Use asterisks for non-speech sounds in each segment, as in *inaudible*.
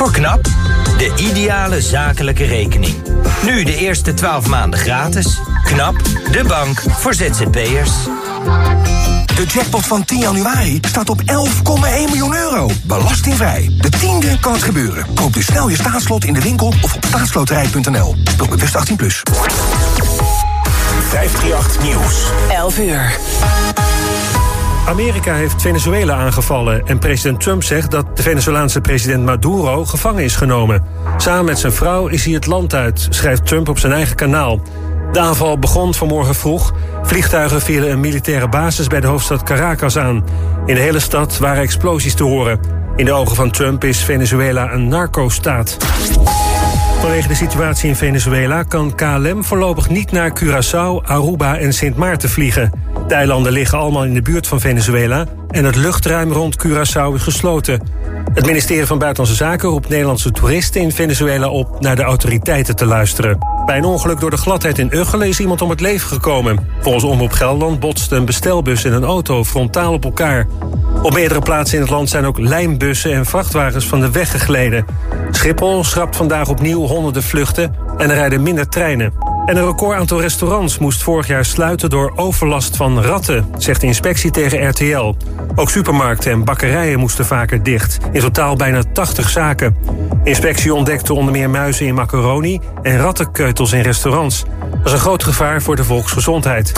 Voor KNAP, de ideale zakelijke rekening. Nu de eerste 12 maanden gratis. KNAP, de bank voor ZZP'ers. De jackpot van 10 januari staat op 11,1 miljoen euro. Belastingvrij. De tiende kan het gebeuren. Koop dus snel je staatslot in de winkel of op staatsloterij.nl. Speel bewust 18+. Plus. 538 Nieuws. 11 uur. Amerika heeft Venezuela aangevallen en president Trump zegt dat de Venezolaanse president Maduro gevangen is genomen. Samen met zijn vrouw is hij het land uit, schrijft Trump op zijn eigen kanaal. De aanval begon vanmorgen vroeg. Vliegtuigen vielen een militaire basis bij de hoofdstad Caracas aan. In de hele stad waren explosies te horen. In de ogen van Trump is Venezuela een narco-staat. Vanwege de situatie in Venezuela kan KLM voorlopig niet naar Curaçao, Aruba en Sint Maarten vliegen. De eilanden liggen allemaal in de buurt van Venezuela en het luchtruim rond Curaçao is gesloten. Het ministerie van Buitenlandse Zaken roept Nederlandse toeristen in Venezuela op naar de autoriteiten te luisteren. Bij een ongeluk door de gladheid in Uggelen is iemand om het leven gekomen. Volgens Omroep Gelderland botsten een bestelbus en een auto frontaal op elkaar. Op meerdere plaatsen in het land zijn ook lijnbussen en vrachtwagens van de weg gegleden. Schiphol schrapt vandaag opnieuw honderden vluchten en er rijden minder treinen. En een record aantal restaurants moest vorig jaar sluiten door overlast van ratten, zegt de inspectie tegen RTL. Ook supermarkten en bakkerijen moesten vaker dicht. In totaal bijna 80 zaken. Inspectie ontdekte onder meer muizen in macaroni en rattenkeutels in restaurants. Dat is een groot gevaar voor de volksgezondheid.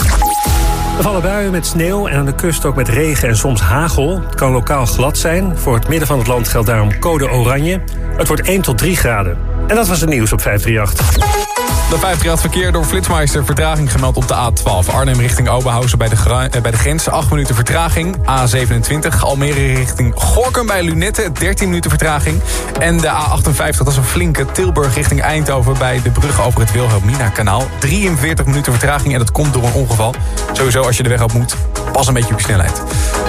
Er vallen buien met sneeuw en aan de kust ook met regen en soms hagel. Het kan lokaal glad zijn. Voor het midden van het land geldt daarom code oranje. Het wordt 1 tot 3 graden. En dat was het nieuws op 538. De 538 verkeer door Flitsmeister vertraging gemeld op de A12. Arnhem richting Oberhausen bij de, eh, bij de grens. 8 minuten vertraging. A27 Almere richting Gorkum bij Lunette. 13 minuten vertraging. En de A58, dat is een flinke. Tilburg richting Eindhoven bij de brug over het Wilhelmina kanaal. 43 minuten vertraging en dat komt door een ongeval. Sowieso als je de weg op moet, pas een beetje op je snelheid.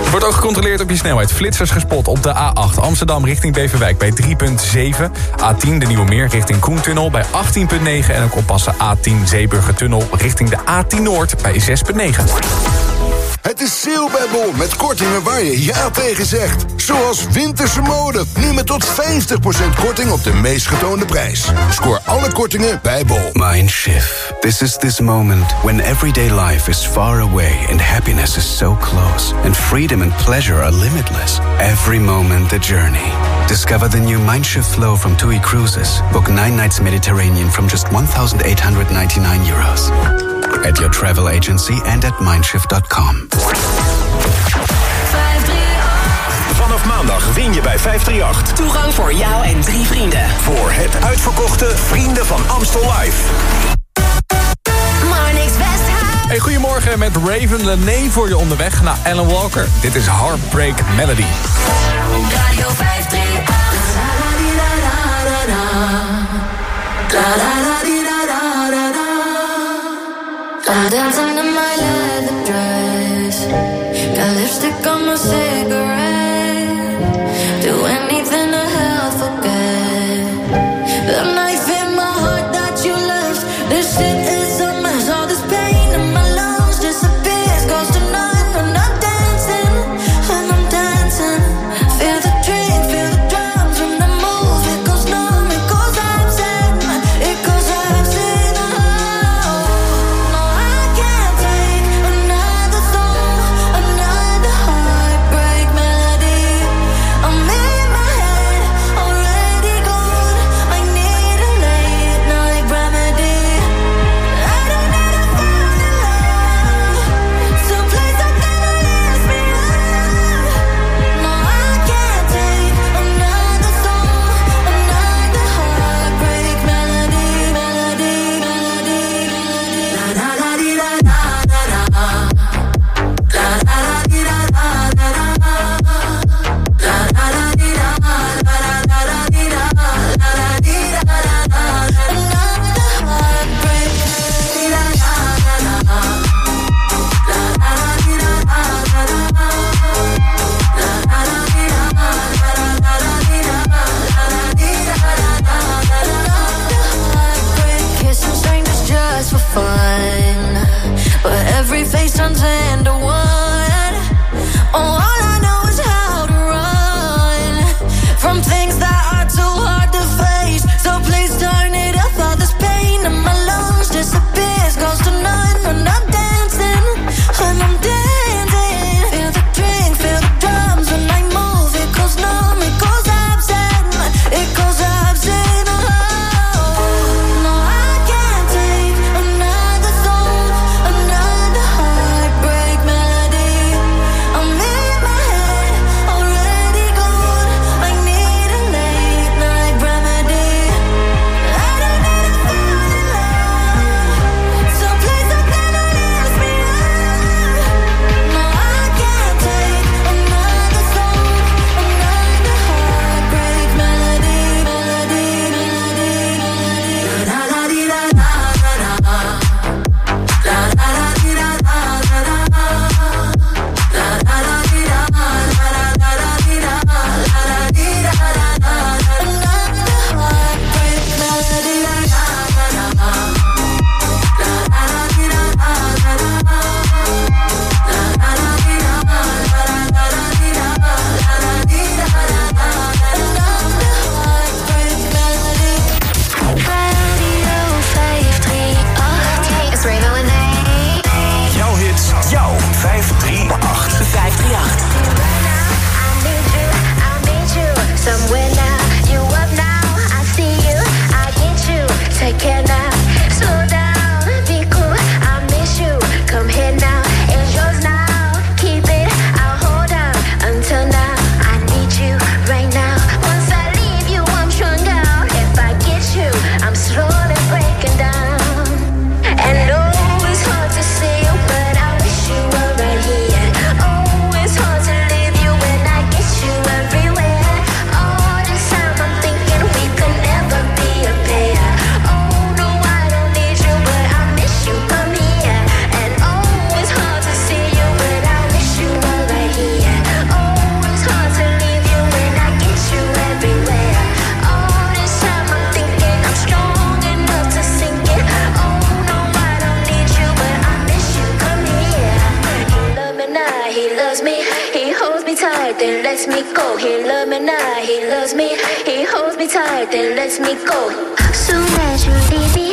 Er wordt ook gecontroleerd op je snelheid. Flitsers gespot op de A8 Amsterdam richting Beverwijk bij 3.7. A10 de Nieuwe Meer richting Koentunnel bij 18.9. En ook oppassen A10 Zeeburgertunnel richting de A10 Noord bij 6.9. Het is sale bij Bol met kortingen waar je ja tegen zegt. Zoals winterse mode. Nu met tot 50% korting op de meest getoonde prijs. Scoor alle kortingen bij Bol. Mindshift. This is this moment when everyday life is far away and happiness is so close. And freedom and pleasure are limitless. Every moment the journey. Discover the new Mindshift flow from TUI Cruises. Book nine nights Mediterranean from just 1,899 euros. At your travel agency and at mindshift.com. Vanaf maandag win je bij 538. Toegang voor jou en drie vrienden. Voor het uitverkochte Vrienden van Amstel Live. Hey, goedemorgen met Raven Lené voor je onderweg naar Alan Walker. Dit is Heartbreak Melody. Radio 538. I'm dancing in my leather dress. Got lipstick on my cigarette. Then let me go. Soon as you leave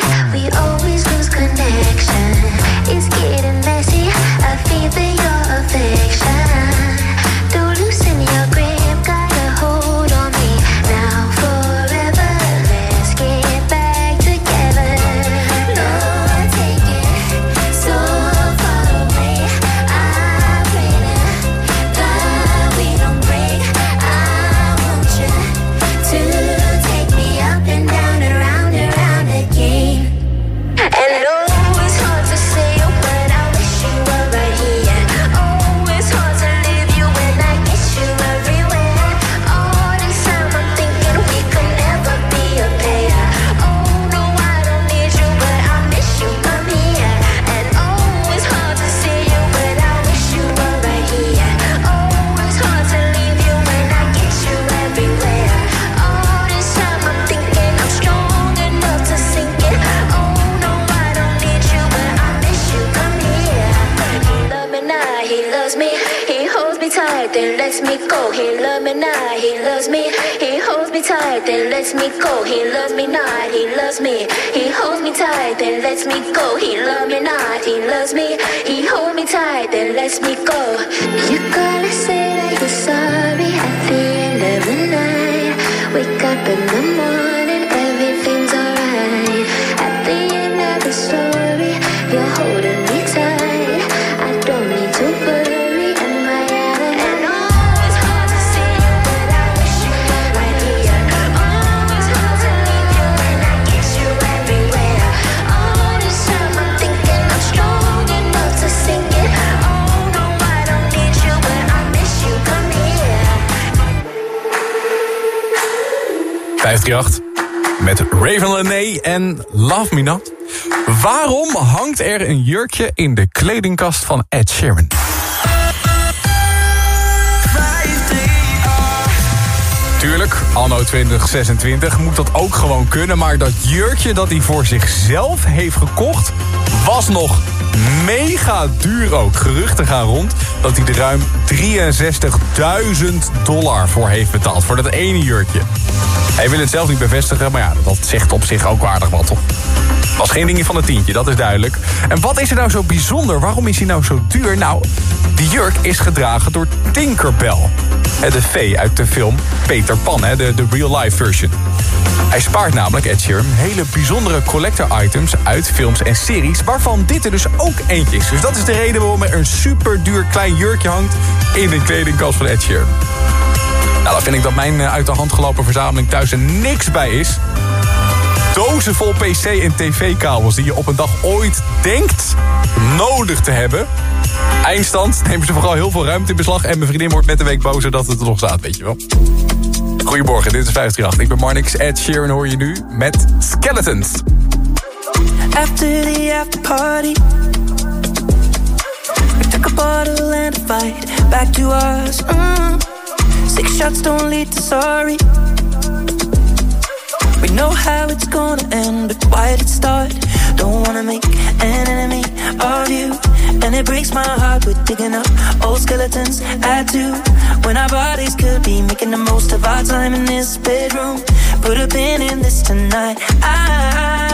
lets me go. He loves me not, he loves me. He holds me tight, then lets me go. He love me not, he loves me. He holds me tight, then lets me go. You gotta say that you're sorry at the end of the night. Wake up in the morning, everything's alright. At the end of the story, 538 met Raven Lene en Love Me Not. Waarom hangt er een jurkje in de kledingkast van Ed Sheeran? Tuurlijk, anno 2026 moet dat ook gewoon kunnen... maar dat jurkje dat hij voor zichzelf heeft gekocht... was nog mega duur ook. Geruchten gaan rond dat hij er ruim 63.000 dollar voor heeft betaald. Voor dat ene jurkje. Hij wil het zelf niet bevestigen, maar ja, dat zegt op zich ook waardig wat, toch? Was geen dingetje van een tientje, dat is duidelijk. En wat is er nou zo bijzonder? Waarom is hij nou zo duur? Nou, die jurk is gedragen door Tinkerbell. De V uit de film Peter Pan, hè, de, de real-life version. Hij spaart namelijk, Ed Sheeran, hele bijzondere collector items uit films en series... waarvan dit er dus ook eentje is. Dus dat is de reden waarom er een super duur klein jurkje hangt... in de kledingkast van Ed Sheeran. Nou, dan vind ik dat mijn eh, uit de hand gelopen verzameling thuis er niks bij is. Dozen vol pc- en tv-kabels die je op een dag ooit denkt nodig te hebben. Eindstand nemen ze vooral heel veel ruimte in beslag... en mijn vriendin wordt met de week bozer dat het er nog staat, weet je wel. Goedemorgen, dit is 538. Ik ben Marnix. Ed Sheeran hoor je nu met Skeletons. After the after party, we took a bottle and a fight back to us. Mm. Six shots don't lead to sorry. We know how it's gonna end, but why did it start? Don't wanna make an enemy of you. And it breaks my heart, we're digging up old skeletons. I do. When our bodies could be making the most of our time in this bedroom. Put a pin in this tonight. I,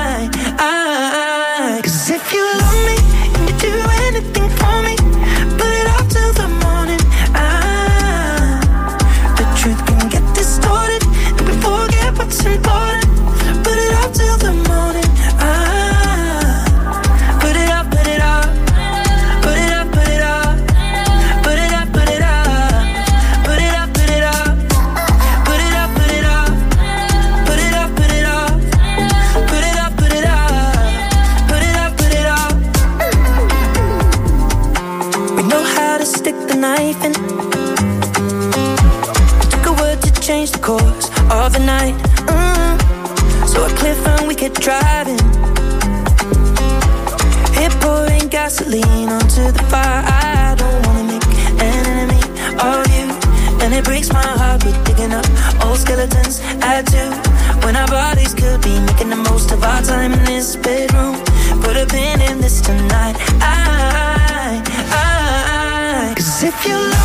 I do. When our bodies could be making the most of our time in this bedroom. Put a pin in this tonight. I, I, cause if you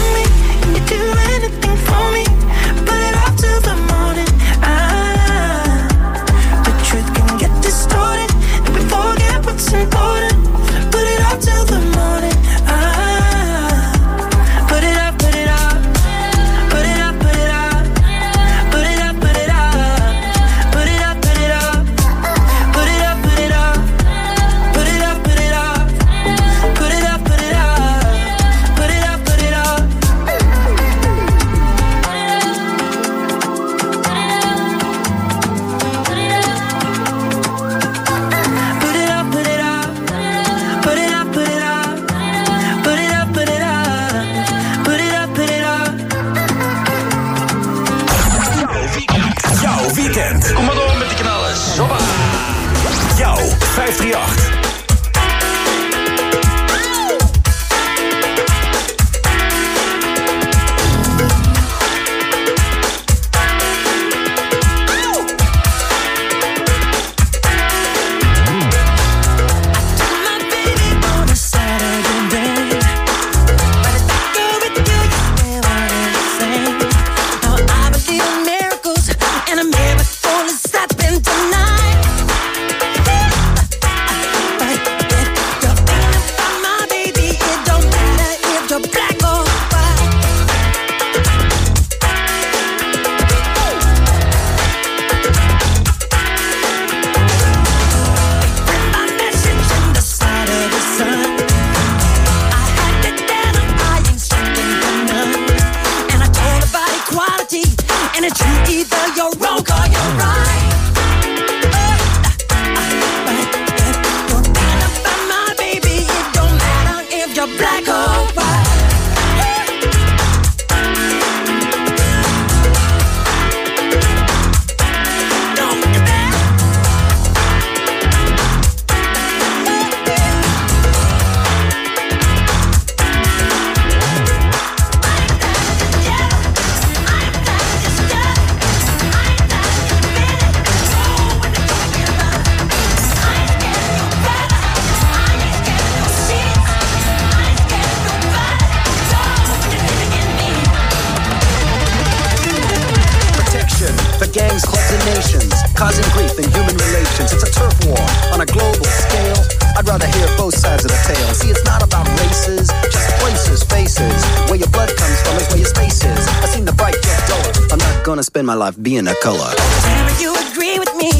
causing grief in human relations. It's a turf war on a global scale. I'd rather hear both sides of the tale. See, it's not about races, just places, faces. Where your blood comes from is where your space is. I've seen the bright get duller. I'm not gonna spend my life being a color. Didn't you agree with me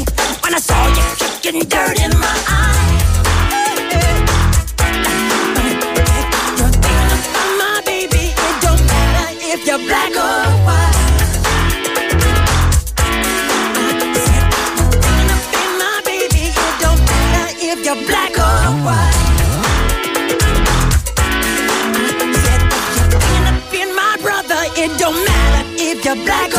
when I saw you kicking dirt in my eye? You're thinking about my baby. It don't matter if you're black or white. black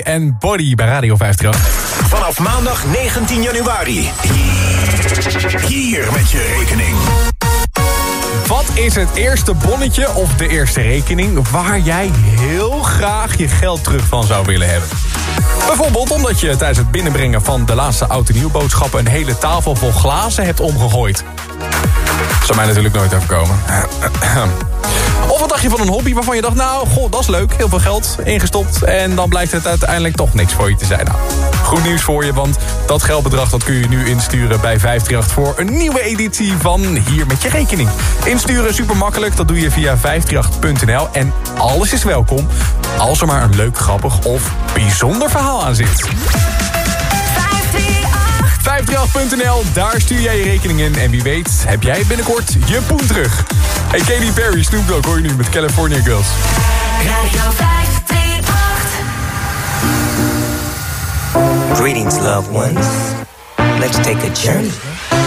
En Body bij Radio 50. Vanaf maandag 19 januari. Hier, met je rekening. Wat is het eerste bonnetje of de eerste rekening... waar jij heel graag je geld terug van zou willen hebben? Bijvoorbeeld omdat je tijdens het binnenbrengen van de laatste auto nieuwboodschappen een hele tafel vol glazen hebt omgegooid. Zou mij natuurlijk nooit overkomen wat dacht je van een hobby waarvan je dacht... nou, goh, dat is leuk, heel veel geld ingestopt... en dan blijkt het uiteindelijk toch niks voor je te zijn. Nou, goed nieuws voor je, want dat geldbedrag... dat kun je nu insturen bij 538 voor een nieuwe editie van Hier Met Je Rekening. Insturen, super makkelijk, dat doe je via 538.nl... en alles is welkom als er maar een leuk, grappig of bijzonder verhaal aan zit. 538.nl, daar stuur jij je rekening in. En wie weet heb jij binnenkort je poen terug. Hey Katy Perry, Snoop Dogg hoor je nu met California Girls. Greetings, loved ones. Let's take a journey.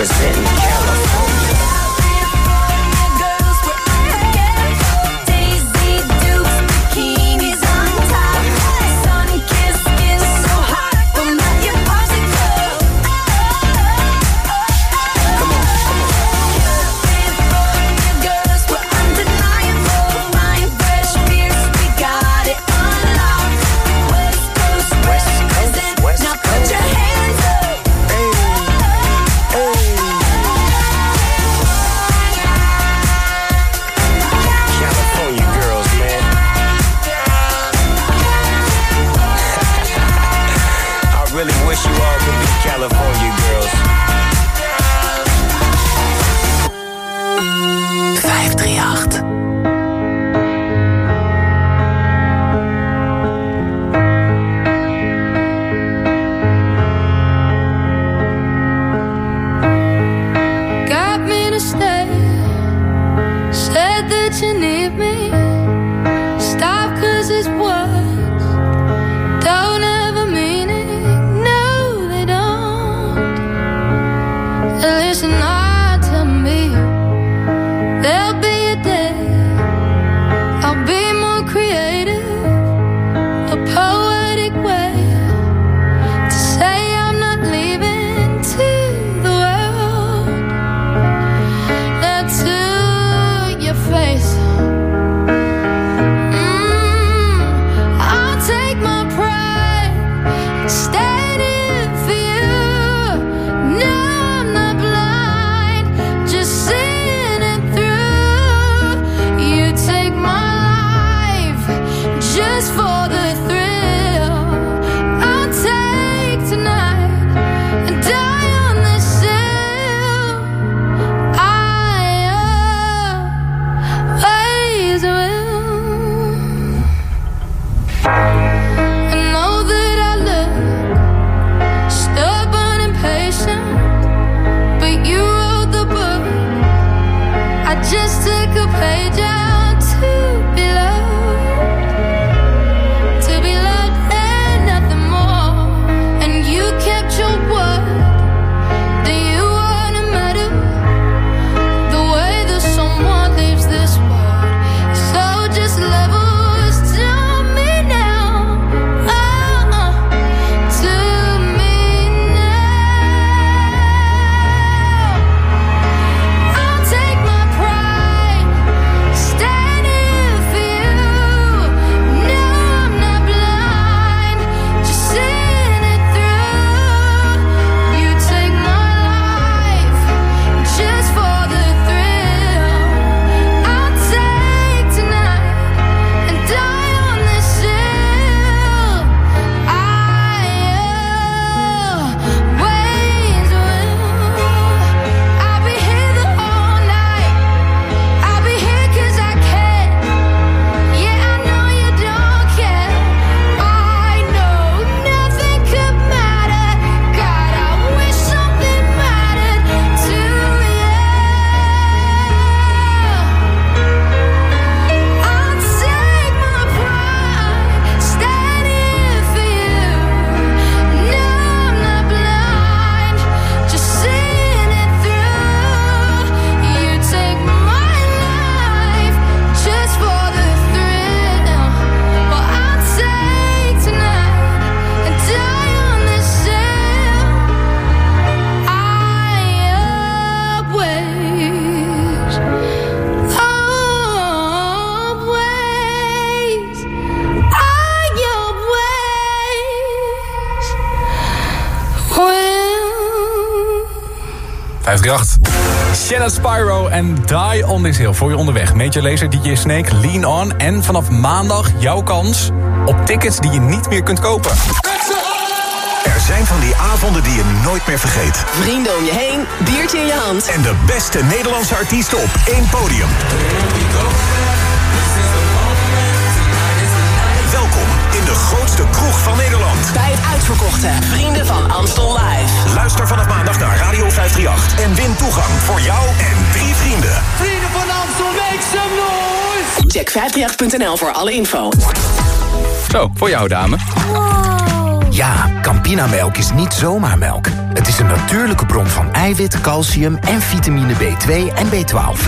representing Spyro en Die on This Hill voor je onderweg. Major Lazer, DJ Snake, Lean On en vanaf maandag jouw kans op tickets die je niet meer kunt kopen. Er zijn van die avonden die je nooit meer vergeet. Vrienden om je heen, biertje in je hand. En de beste Nederlandse artiesten op één podium. Welkom in de grootste kroeg van Nederland. Bij het uitverkochte Vrienden van Amstel Live. Luister vanaf maandag naar Radio 538 en win toegang voor jou Check 538.nl voor alle info. Zo, voor jou dame. Ja, Campinamelk is niet zomaar melk. Het is een natuurlijke bron van eiwit, calcium en vitamine B2 en B12.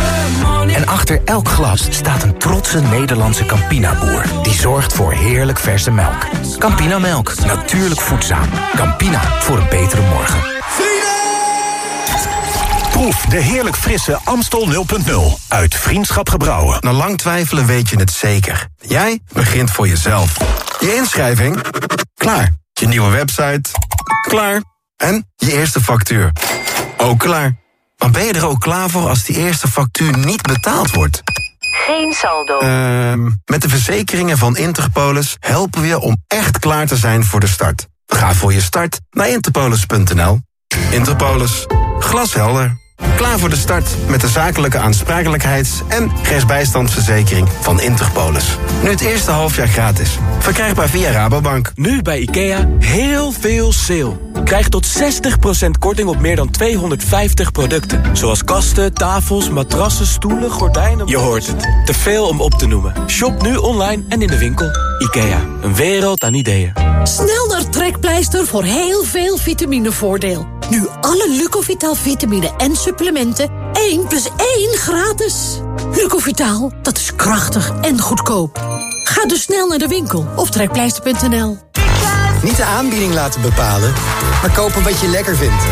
En achter elk glas staat een trotse Nederlandse Campina-boer... die zorgt voor heerlijk verse melk. Campinamelk, natuurlijk voedzaam. Campina, voor een betere morgen. Proef de heerlijk frisse Amstel 0.0 uit Vriendschap Gebrouwen. Na lang twijfelen weet je het zeker. Jij begint voor jezelf. Je inschrijving? Klaar. Je nieuwe website? Klaar. En je eerste factuur? Ook klaar. Maar ben je er ook klaar voor als die eerste factuur niet betaald wordt? Geen saldo. Ehm met de verzekeringen van Interpolis helpen we je om echt klaar te zijn voor de start. Ga voor je start naar interpolis.nl. Interpolis. Glashelder. Klaar voor de start met de zakelijke aansprakelijkheids- en rechtsbijstandsverzekering van Interpolis. Nu het eerste halfjaar gratis. Verkrijgbaar via Rabobank. Nu bij IKEA heel veel sale. Krijg tot 60% korting op meer dan 250 producten. Zoals kasten, tafels, matrassen, stoelen, gordijnen... Je hoort het. Te veel om op te noemen. Shop nu online en in de winkel. IKEA. Een wereld aan ideeën. Snel naar Trekpleister voor heel veel vitaminevoordeel. Nu alle Lucovital vitamine en supplementen 1 plus 1 gratis. Lucovital, dat is krachtig en goedkoop. Ga dus snel naar de winkel of trekpleister.nl. Niet de aanbieding laten bepalen, maar kopen wat je lekker vindt.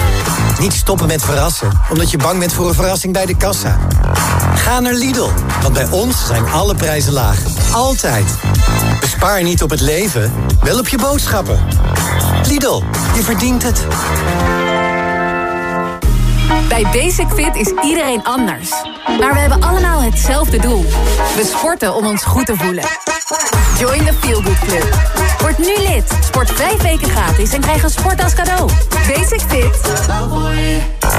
Niet stoppen met verrassen, omdat je bang bent voor een verrassing bij de kassa. Ga naar Lidl, want bij ons zijn alle prijzen laag. Altijd. Bespaar niet op het leven, wel op je boodschappen. Lidl, je verdient het. Bij Basic Fit is iedereen anders. Maar we hebben allemaal hetzelfde doel. We sporten om ons goed te voelen. Join the Feel Good Club. Word nu lid. Sport vijf weken gratis en krijg een sport als cadeau. Basic Fit.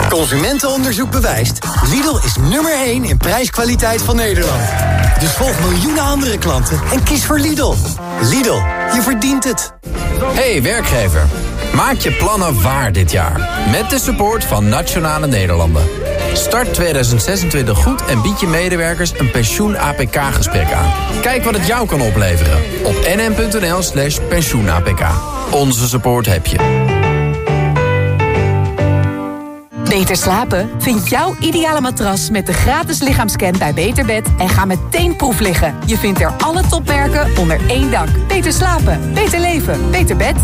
Consumentenonderzoek bewijst. Lidl is nummer 1 in prijskwaliteit van Nederland. Dus volg miljoenen andere klanten en kies voor Lidl. Lidl, je verdient het. Hey werkgever, maak je plannen waar dit jaar. Met de support van Nationale Nederlanden. Start 2026 goed en bied je medewerkers een pensioen-APK-gesprek aan. Kijk wat het jou kan opleveren op nm.nl slash pensioen-APK. Onze support heb je. Beter slapen? Vind jouw ideale matras met de gratis lichaamscan bij Beterbed en ga meteen proef liggen. Je vindt er alle topmerken onder één dak. Beter slapen, beter leven, beter bed.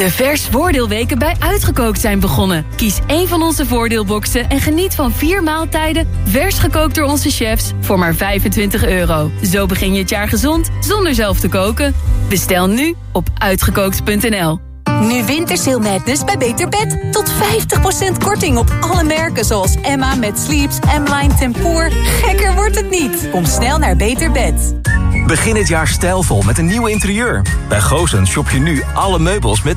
De vers voordeelweken bij Uitgekookt zijn begonnen. Kies één van onze voordeelboxen en geniet van vier maaltijden... vers gekookt door onze chefs voor maar 25 euro. Zo begin je het jaar gezond zonder zelf te koken. Bestel nu op uitgekookt.nl. Nu Wintersail Madness bij Beter Bed. Tot 50% korting op alle merken zoals Emma met Sleeps, M-Line Tempoor. Gekker wordt het niet. Kom snel naar Beter Bed. Begin het jaar stijlvol met een nieuw interieur. Bij Goosens shop je nu alle meubels met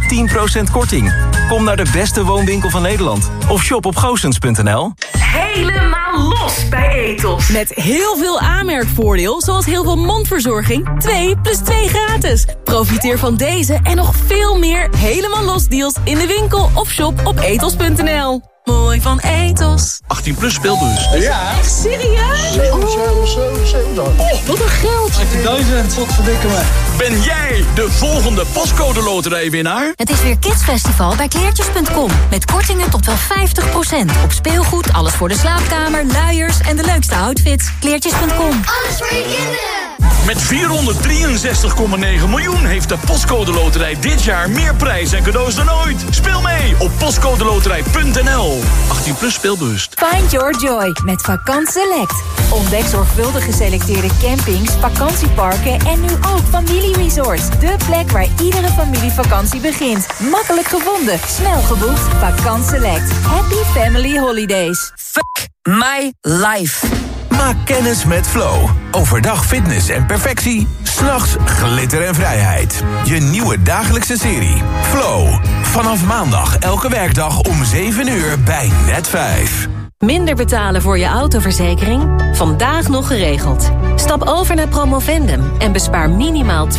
10% korting. Kom naar de beste woonwinkel van Nederland. Of shop op goosens.nl. Helemaal los bij Etos. Met heel veel aanmerkvoordeel, zoals heel veel mondverzorging. 2 plus 2 gratis. Profiteer van deze en nog veel meer helemaal los deals in de winkel of shop op etos.nl. Mooi van Etos. 18 plus speelbus. Ja. Echt serieus? Oh, wat een geld. 18.000. Wat verdikken me. Ben jij de volgende postcode loterijwinnaar? Het is weer Kidsfestival bij kleertjes.com. Met kortingen tot wel 50%. Op speelgoed, alles voor de slaapkamer, luiers en de leukste outfits. Kleertjes.com. Alles voor je kinderen. Met 463,9 miljoen heeft de Postcode Loterij dit jaar meer prijs en cadeaus dan ooit. Speel mee op postcodeloterij.nl. 18 plus speelbewust. Find your joy met Vakant Select. Ontdek zorgvuldig geselecteerde campings, vakantieparken en nu ook familieresorts. De plek waar iedere familievakantie begint. Makkelijk gevonden, snel geboekt. Vakant Select. Happy Family Holidays. Fuck my life. Maak kennis met Flow. Overdag fitness en perfectie. S'nachts glitter en vrijheid. Je nieuwe dagelijkse serie. Flow. Vanaf maandag elke werkdag om 7 uur bij Net 5. Minder betalen voor je autoverzekering? Vandaag nog geregeld. Stap over naar Promovendum en bespaar minimaal 20%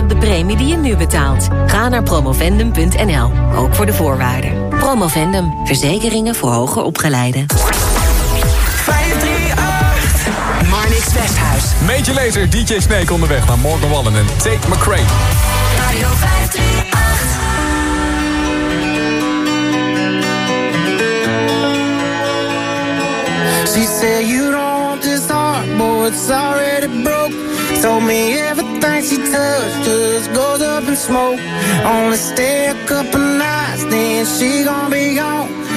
op de premie die je nu betaalt. Ga naar promovendum.nl, ook voor de voorwaarden. Promovendum, verzekeringen voor hoger opgeleiden. Westhuis. Major Lazer, DJ Snake onderweg naar Morgan Wallen en Tate McRae. Radio 538. She said you don't want this heart, boy, it's already broke. Told me everything she touched just goes up in smoke. Only stay a couple nights, then she gon' be gone.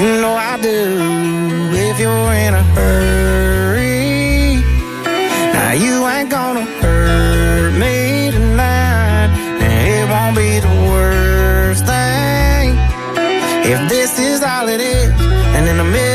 You know I do. If you're in a hurry, now you ain't gonna hurt me tonight. And it won't be the worst thing if this is all it is. And in the middle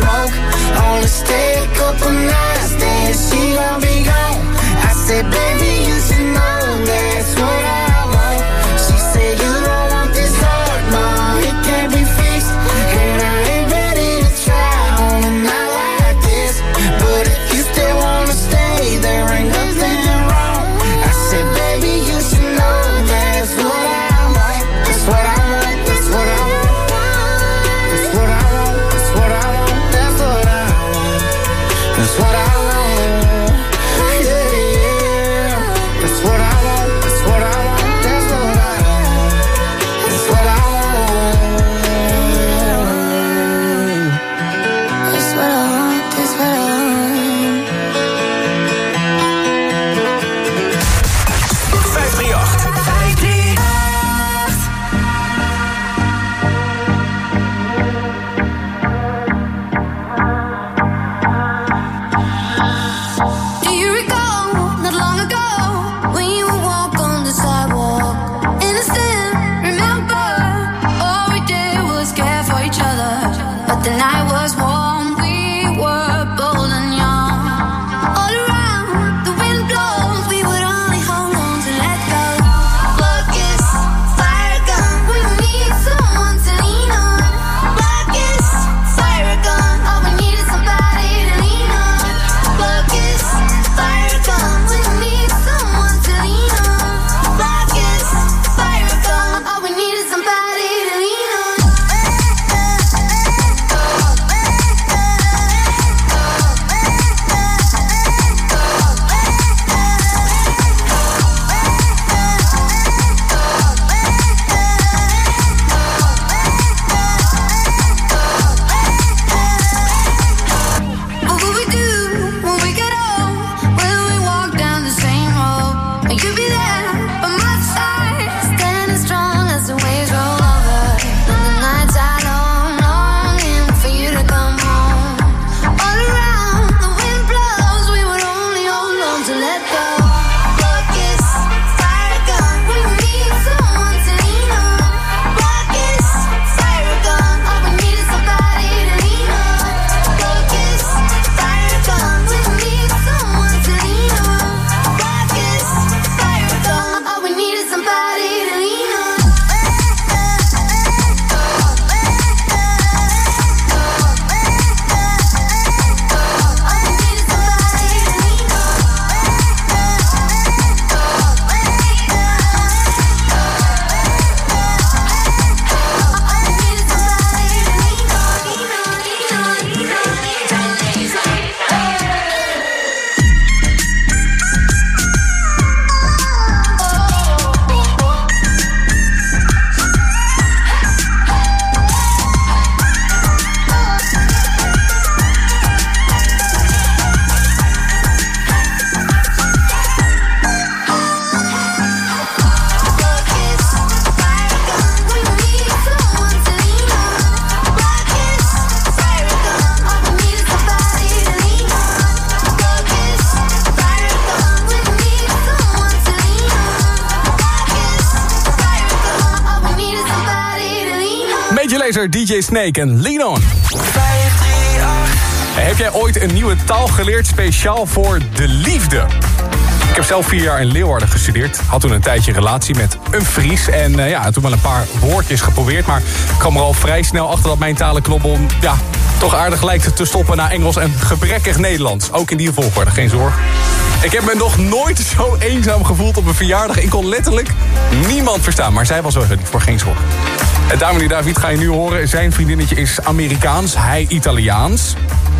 smoke. Only stay a couple nights, then she gon' be gone. I said, Baby, you should know DJ Snake en Lean. Heb jij ooit een nieuwe taal geleerd speciaal voor de liefde? Ik heb zelf vier jaar in Leeuwarden gestudeerd. Had toen een tijdje relatie met een Fries. En uh, ja, toen wel een paar woordjes geprobeerd. Maar ik kwam er al vrij snel achter dat mijn talenknobbel... ja, toch aardig lijkt te stoppen naar Engels en gebrekkig Nederlands. Ook in die volgorde, geen zorg. Ik heb me nog nooit *laughs* zo eenzaam gevoeld op een verjaardag. Ik kon letterlijk niemand verstaan. Maar zij was wel niet voor geen zorg. En dames en David ga je nu horen. Zijn vriendinnetje is Amerikaans, hij Italiaans.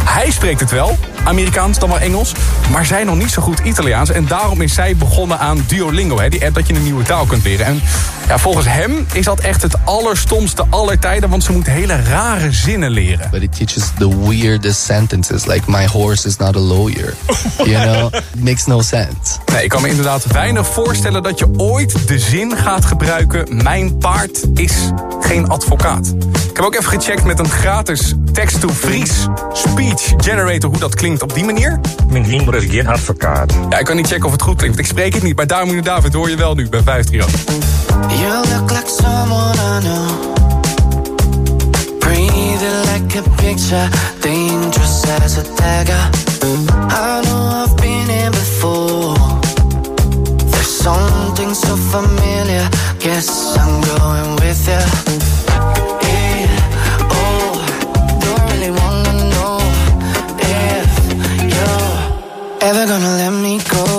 Hij spreekt het wel, Amerikaans dan wel Engels. Maar zij nog niet zo goed Italiaans. En daarom is zij begonnen aan Duolingo. Hè, die app dat je een nieuwe taal kunt leren. En ja, volgens hem is dat echt het allerstomste aller tijden. Want ze moet hele rare zinnen leren. But it teaches the weirdest sentences. Like my horse is not a lawyer. You *laughs* know? It makes no sense. Nee, ik kan me inderdaad weinig voorstellen dat je ooit de zin gaat gebruiken. Mijn paard is geen advocaat. Ik heb ook even gecheckt met een gratis text-to-Fries speech generator... hoe dat klinkt op die manier. Mijn vriend is geen advocaat. Ja, ik kan niet checken of het goed klinkt. Ik spreek het niet, maar daarom meneer David hoor je wel nu bij 538. You look like someone I know. Breathing like a picture, dangerous as a dagger. I know I've been here before. There's something so familiar. Guess I'm going with you. Oh, don't really wanna know if you're ever gonna let me go.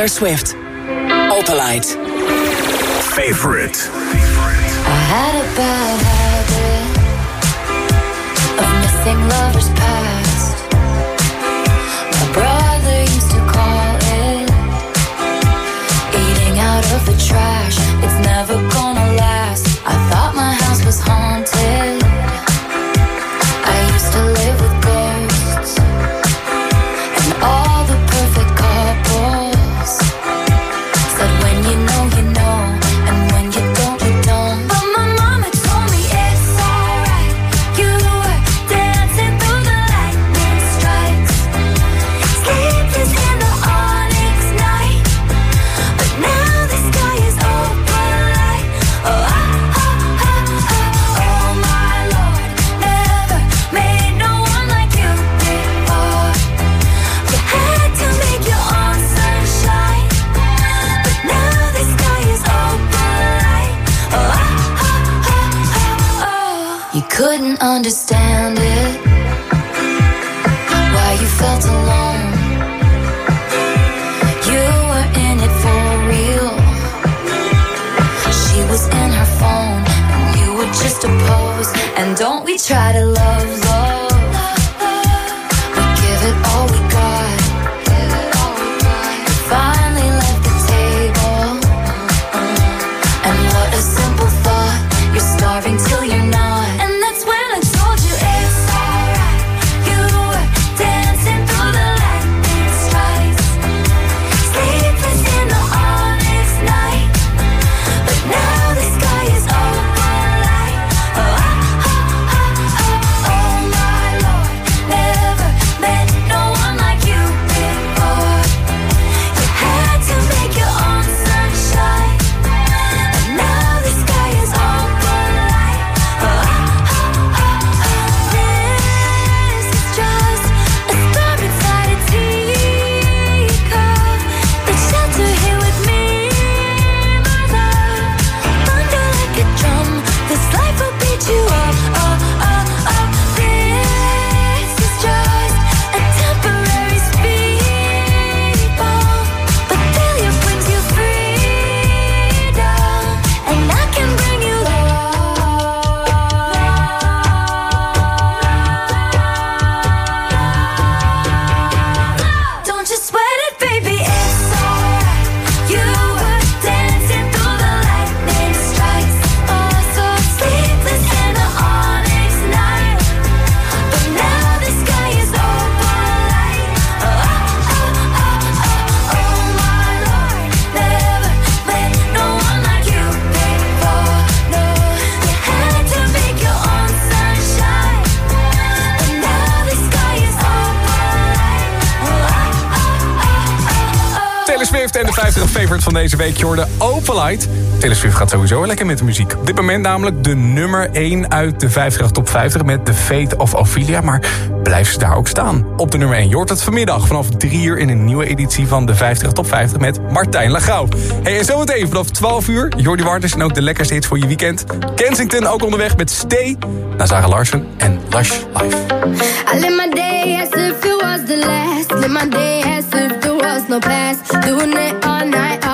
Taylor Swift. van deze week. Je hoorde light. Taylor gaat sowieso lekker met de muziek. Dit moment namelijk de nummer 1 uit de 50 top 50 met The Fate of Ophelia. Maar blijft ze daar ook staan? Op de nummer 1. Je het vanmiddag vanaf 3 uur in een nieuwe editie van de 50 top 50 met Martijn Lagouw. Hey, en zometeen vanaf 12 uur Jordi Warters en ook de lekkerste hits voor je weekend. Kensington ook onderweg met Stay naar Zara Larsen en Lush Life. I live my day as if it was the last. Live my day as if no pass. Doing it all night.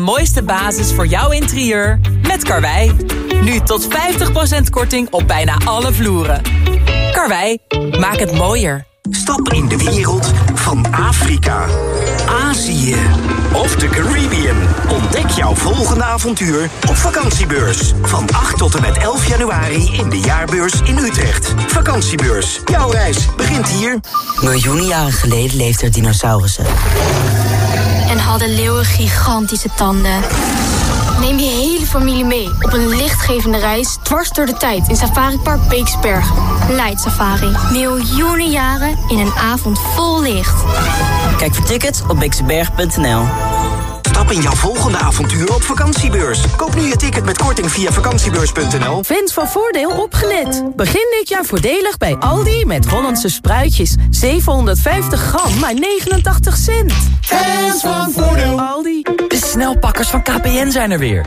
Mooiste basis voor jouw interieur met Karwei. Nu tot 50% korting op bijna alle vloeren. Karwei, maak het mooier. Stap in de wereld van Afrika, Azië of de Caribbean. Ontdek jouw volgende avontuur op vakantiebeurs. Van 8 tot en met 11 januari in de jaarbeurs in Utrecht. Vakantiebeurs. Jouw reis begint hier. Miljoenen jaren geleden leefden er dinosaurussen. En hadden leeuwen gigantische tanden. Neem je hele familie mee op een lichtgevende reis dwars door de tijd in Safari Park Beeksbergen. Light Safari. Miljoenen jaren in een avond vol licht. Kijk voor tickets op beekseberg.nl. Stap in jouw volgende avontuur op vakantiebeurs. Koop nu je ticket met korting via vakantiebeurs.nl. Fans van Voordeel opgelet. Begin dit jaar voordelig bij Aldi met Hollandse spruitjes. 750 gram, maar 89 cent. Fans van Voordeel. Aldi. De snelpakkers van KPN zijn er weer.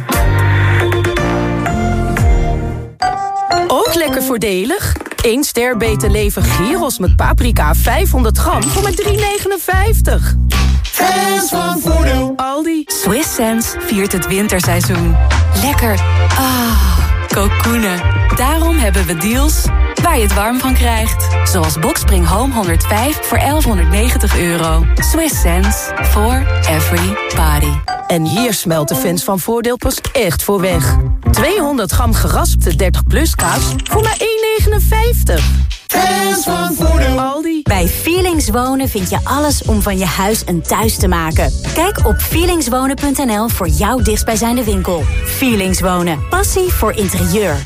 Ook lekker voordelig. 1 ster beter leven gyros met paprika 500 gram voor maar 3,59. Fans van Voordeel. Aldi. Swiss Sense viert het winterseizoen. Lekker. Ah, kokoenen. Daarom hebben we deals waar je het warm van krijgt. Zoals Boxspring Home 105 voor 1190 euro. Swiss sense for every body. En hier smelt de fans van Voordeel pas echt voor weg. 200 gram geraspte 30 plus kaas voor maar 1,59. Fans van Voordeel. Aldi. Bij Feelings Wonen vind je alles om van je huis een thuis te maken. Kijk op feelingswonen.nl voor jouw dichtstbijzijnde winkel. Feelings Wonen. Passie voor interieur.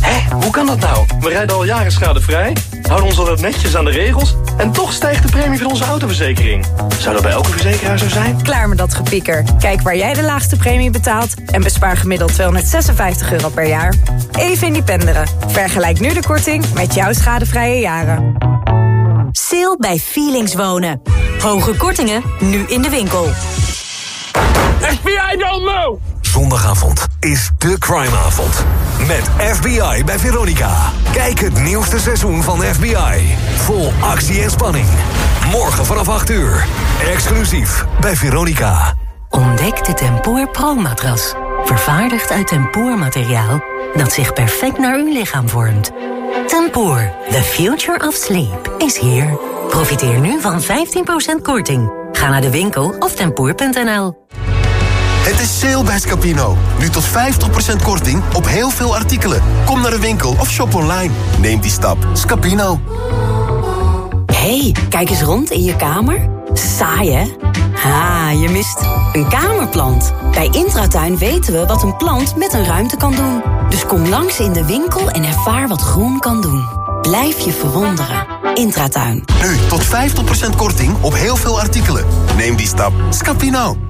Hé, hoe kan dat nou? We rijden al jaren schadevrij, houden ons altijd netjes aan de regels... en toch stijgt de premie van onze autoverzekering. Zou dat bij elke verzekeraar zo zijn? Klaar met dat gepieker. Kijk waar jij de laagste premie betaalt... en bespaar gemiddeld 256 euro per jaar. Even independeren. Vergelijk nu de korting met jouw schadevrije jaren. Sale bij Feelings Wonen. Hoge kortingen, nu in de winkel. FBI don't know! Zondagavond is de crimeavond. Met FBI bij Veronica. Kijk het nieuwste seizoen van FBI. Vol actie en spanning. Morgen vanaf 8 uur. Exclusief bij Veronica. Ontdek de Tempoor Pro-matras. Vervaardigd uit tempoormateriaal dat zich perfect naar uw lichaam vormt. Tempoor, the future of sleep, is here. Profiteer nu van 15% korting. Ga naar de winkel of tempoor.nl. Het is sale bij Scapino. Nu tot 50% korting op heel veel artikelen. Kom naar de winkel of shop online. Neem die stap. Scapino. hey, kijk eens rond in je kamer. Saai, hè? Ha, je mist een kamerplant. Bij Intratuin weten we wat een plant met een ruimte kan doen. Dus kom langs in de winkel en ervaar wat groen kan doen. Blijf je verwonderen. Intratuin. Nu tot 50% korting op heel veel artikelen. Neem die stap. Scapino.